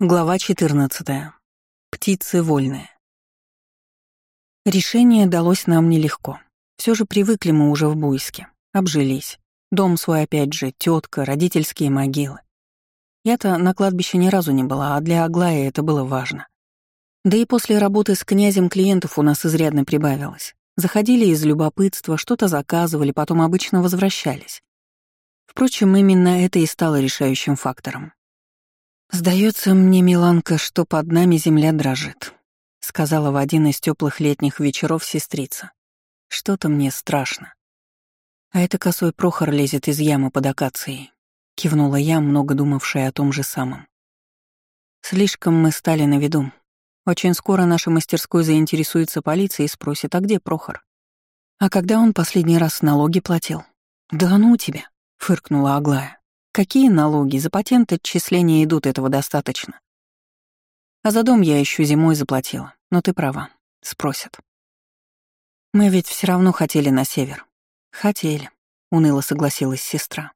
Глава 14. Птицы вольные. Решение далось нам нелегко. Все же привыкли мы уже в Буйске. Обжились. Дом свой опять же, тетка, родительские могилы. Я-то на кладбище ни разу не была, а для Аглая это было важно. Да и после работы с князем клиентов у нас изрядно прибавилось. Заходили из любопытства, что-то заказывали, потом обычно возвращались. Впрочем, именно это и стало решающим фактором. «Сдается мне, Миланка, что под нами земля дрожит», — сказала в один из теплых летних вечеров сестрица. «Что-то мне страшно». «А это косой Прохор лезет из ямы под акацией», — кивнула я, много думавшая о том же самом. «Слишком мы стали на виду. Очень скоро наша мастерской заинтересуется полиция и спросит, а где Прохор? А когда он последний раз налоги платил?» «Да ну тебя», — фыркнула Аглая. Какие налоги? За патент отчисления идут, этого достаточно. А за дом я еще зимой заплатила. Но ты права. Спросят. Мы ведь все равно хотели на север. Хотели, уныло согласилась сестра.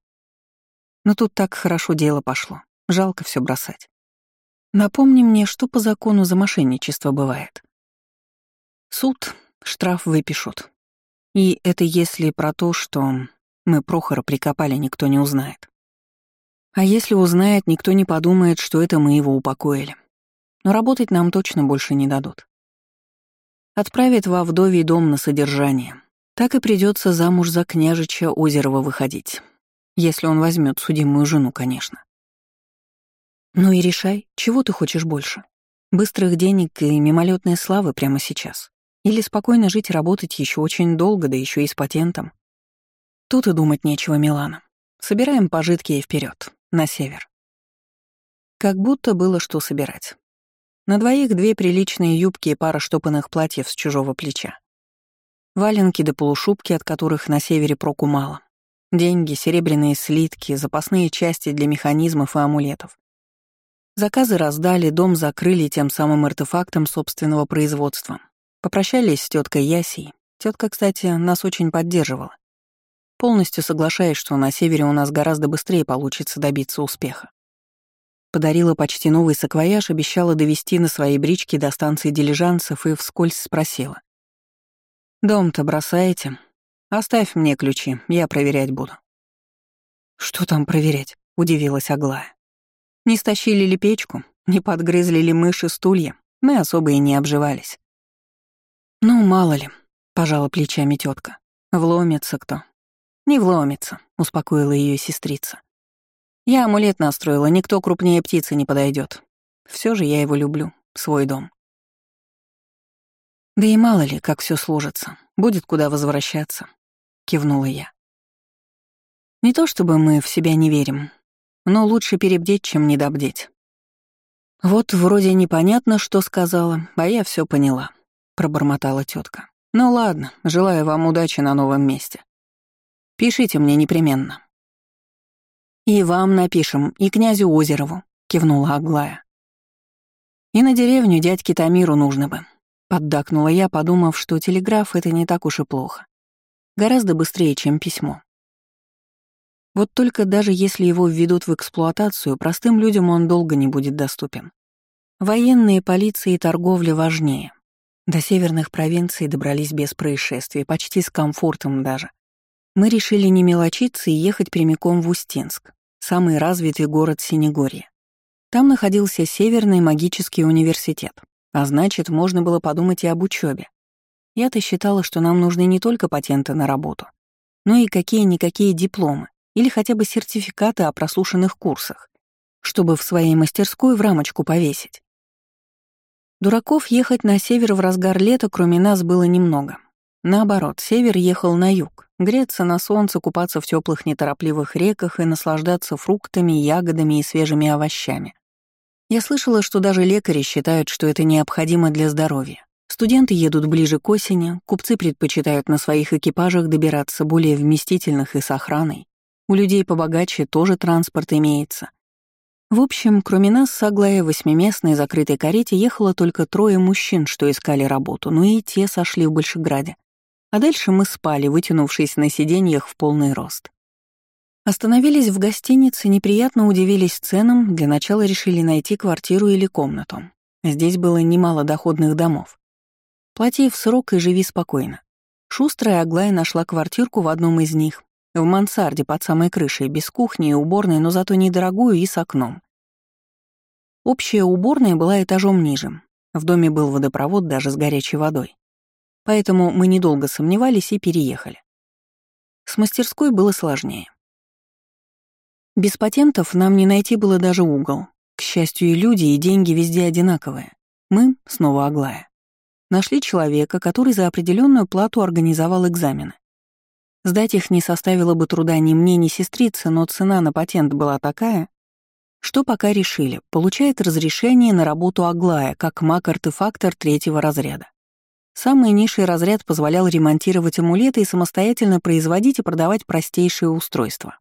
Но тут так хорошо дело пошло. Жалко все бросать. Напомни мне, что по закону за мошенничество бывает. Суд, штраф выпишут. И это если про то, что мы Прохора прикопали, никто не узнает. А если узнает, никто не подумает, что это мы его упокоили. Но работать нам точно больше не дадут. Отправят во вдовий дом на содержание. Так и придется замуж за княжича Озерова выходить. Если он возьмет судимую жену, конечно. Ну и решай, чего ты хочешь больше? Быстрых денег и мимолетной славы прямо сейчас? Или спокойно жить и работать еще очень долго, да еще и с патентом? Тут и думать нечего, Милана. Собираем пожитки и вперед на север. Как будто было что собирать. На двоих две приличные юбки и пара штопанных платьев с чужого плеча. Валенки до полушубки, от которых на севере проку мало. Деньги, серебряные слитки, запасные части для механизмов и амулетов. Заказы раздали, дом закрыли тем самым артефактом собственного производства. Попрощались с теткой Ясей. Тетка, кстати, нас очень поддерживала. Полностью соглашаясь, что на севере у нас гораздо быстрее получится добиться успеха. Подарила почти новый саквояж, обещала довести на своей бричке до станции дилижансов и вскользь спросила. «Дом-то бросаете? Оставь мне ключи, я проверять буду». «Что там проверять?» — удивилась Аглая. «Не стащили ли печку? Не подгрызли ли мыши стулья? Мы особо и не обживались». «Ну, мало ли», — пожала плечами тетка. «Вломится кто, «Не вломится», — успокоила ее сестрица. «Я амулет настроила, никто крупнее птицы не подойдет. Все же я его люблю, свой дом». «Да и мало ли, как все сложится, будет куда возвращаться», — кивнула я. «Не то чтобы мы в себя не верим, но лучше перебдеть, чем недобдеть». «Вот вроде непонятно, что сказала, а я все поняла», — пробормотала тетка. «Ну ладно, желаю вам удачи на новом месте». Пишите мне непременно». «И вам напишем, и князю Озерову», — кивнула Аглая. «И на деревню дядьке Тамиру нужно бы», — поддакнула я, подумав, что телеграф — это не так уж и плохо. Гораздо быстрее, чем письмо. Вот только даже если его введут в эксплуатацию, простым людям он долго не будет доступен. Военные, полиции и торговля важнее. До северных провинций добрались без происшествий, почти с комфортом даже. Мы решили не мелочиться и ехать прямиком в Устинск, самый развитый город Синегорья. Там находился Северный магический университет, а значит, можно было подумать и об учебе. Я-то считала, что нам нужны не только патенты на работу, но и какие-никакие дипломы или хотя бы сертификаты о прослушанных курсах, чтобы в своей мастерской в рамочку повесить. Дураков ехать на север в разгар лета, кроме нас, было немного. Наоборот, север ехал на юг, Греться на солнце, купаться в теплых неторопливых реках и наслаждаться фруктами, ягодами и свежими овощами. Я слышала, что даже лекари считают, что это необходимо для здоровья. Студенты едут ближе к осени, купцы предпочитают на своих экипажах добираться более вместительных и с охраной. У людей побогаче тоже транспорт имеется. В общем, кроме нас с Аглая восьмиместной закрытой карете ехало только трое мужчин, что искали работу, но и те сошли в Большеграде. А дальше мы спали, вытянувшись на сиденьях в полный рост. Остановились в гостинице, неприятно удивились ценам, для начала решили найти квартиру или комнату. Здесь было немало доходных домов. Плати в срок и живи спокойно. Шустрая Аглая нашла квартирку в одном из них, в мансарде под самой крышей, без кухни и уборной, но зато недорогую и с окном. Общая уборная была этажом ниже. В доме был водопровод даже с горячей водой. Поэтому мы недолго сомневались и переехали. С мастерской было сложнее. Без патентов нам не найти было даже угол. К счастью, и люди, и деньги везде одинаковые. Мы, снова Аглая, нашли человека, который за определенную плату организовал экзамены. Сдать их не составило бы труда ни мне, ни сестрице, но цена на патент была такая, что пока решили, получает разрешение на работу Аглая как маг-артефактор третьего разряда. Самый низший разряд позволял ремонтировать амулеты и самостоятельно производить и продавать простейшие устройства.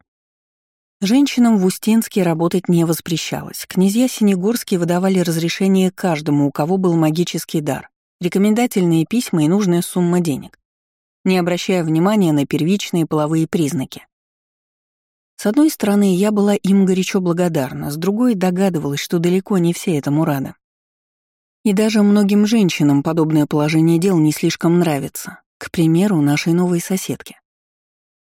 Женщинам в Устинске работать не воспрещалось. Князья Синегорские выдавали разрешение каждому, у кого был магический дар, рекомендательные письма и нужная сумма денег, не обращая внимания на первичные половые признаки. С одной стороны, я была им горячо благодарна, с другой догадывалась, что далеко не все этому рады. И даже многим женщинам подобное положение дел не слишком нравится, к примеру, нашей новой соседке.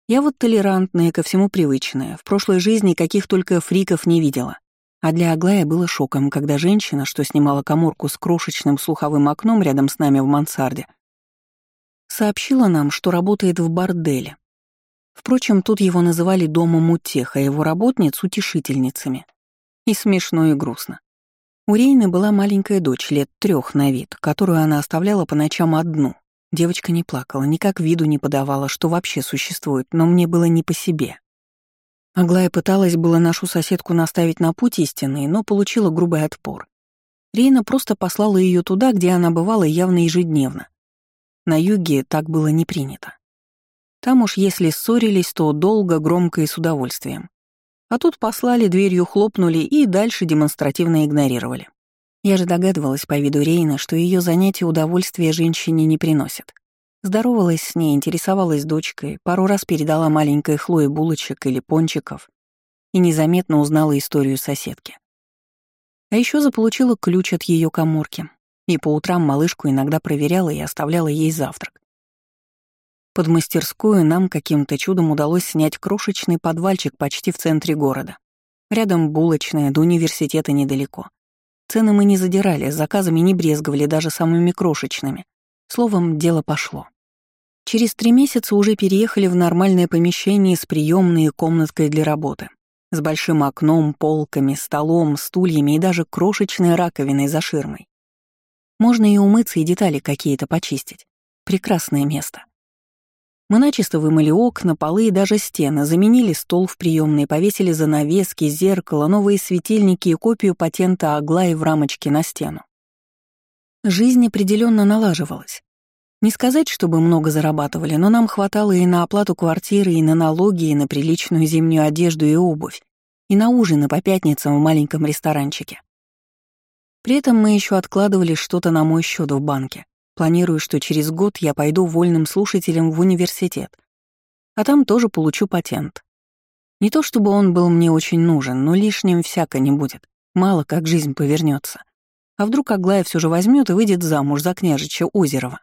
Я вот толерантная, ко всему привычная, в прошлой жизни каких только фриков не видела. А для Аглая было шоком, когда женщина, что снимала коморку с крошечным слуховым окном рядом с нами в мансарде, сообщила нам, что работает в борделе, Впрочем, тут его называли домом утех, а его работниц — утешительницами. И смешно, и грустно. У Рейны была маленькая дочь, лет трех на вид, которую она оставляла по ночам одну. Девочка не плакала, никак виду не подавала, что вообще существует, но мне было не по себе. Аглая пыталась было нашу соседку наставить на путь истинный, но получила грубый отпор. Рейна просто послала ее туда, где она бывала явно ежедневно. На юге так было не принято. Там уж если ссорились, то долго, громко и с удовольствием. А тут послали, дверью хлопнули и дальше демонстративно игнорировали. Я же догадывалась по виду Рейна, что ее занятия удовольствия женщине не приносят. Здоровалась с ней, интересовалась дочкой, пару раз передала маленькой Хлое булочек или пончиков и незаметно узнала историю соседки. А еще заполучила ключ от ее коморки, и по утрам малышку иногда проверяла и оставляла ей завтрак. Под мастерскую нам каким-то чудом удалось снять крошечный подвальчик почти в центре города. Рядом булочная, до университета недалеко. Цены мы не задирали, заказами не брезговали даже самыми крошечными. Словом, дело пошло. Через три месяца уже переехали в нормальное помещение с приемной и комнаткой для работы. С большим окном, полками, столом, стульями и даже крошечной раковиной за ширмой. Можно и умыться, и детали какие-то почистить. Прекрасное место. Мы начисто вымыли окна, полы и даже стены, заменили стол в приемной, повесили занавески, зеркало, новые светильники и копию патента Аглаи в рамочке на стену. Жизнь определенно налаживалась. Не сказать, чтобы много зарабатывали, но нам хватало и на оплату квартиры, и на налоги, и на приличную зимнюю одежду и обувь, и на ужины по пятницам в маленьком ресторанчике. При этом мы еще откладывали что-то на мой счет в банке. Планирую, что через год я пойду вольным слушателем в университет, а там тоже получу патент. Не то чтобы он был мне очень нужен, но лишним всяко не будет. Мало как жизнь повернется. А вдруг Аглая все же возьмет и выйдет замуж за княжича Озерова?